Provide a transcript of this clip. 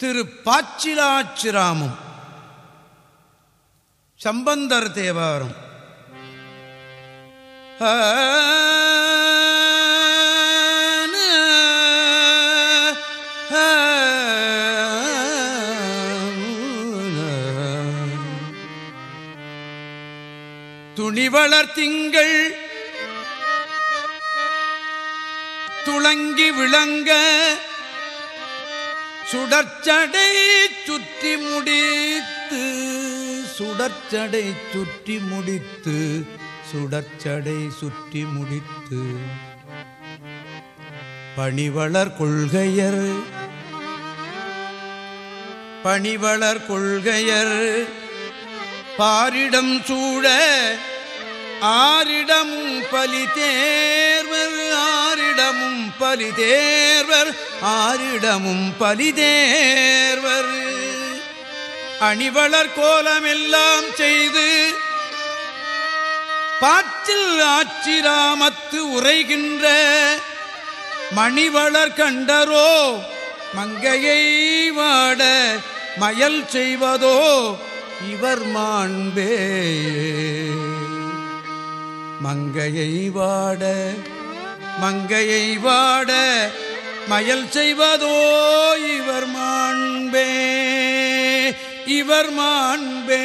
திரு பாச்சிலாச்சிராமம். சம்பந்தர் தேவாரம். துணிவளர் திங்கள் துளங்கி விளங்க சுடற்சடை சுற்றி முடித்து சுடற்சடை சுற்றி முடித்து சுடற்சடை சுற்றி முடித்து. பணிவளர் கொள்கையர் பணிவளர் கொள்கையர் பாரிடம் சூழ ஆரிடமும் பலி தேர்வர் ஆரிடமும் பலிதேர்வர் ஆரிடமும் அணிவளர் கோலமெல்லாம் செய்து பாச்சில் ஆச்சிராமத்து உரைகின்ற மணிவளர் கண்டரோ மங்கையை வாட மயல் செய்வதோ இவர் மாண்பே. மங்கையை வாட மங்கையை வாட மயல் செய்வதோ இவர் மாண்பே இவர் மாண்பே.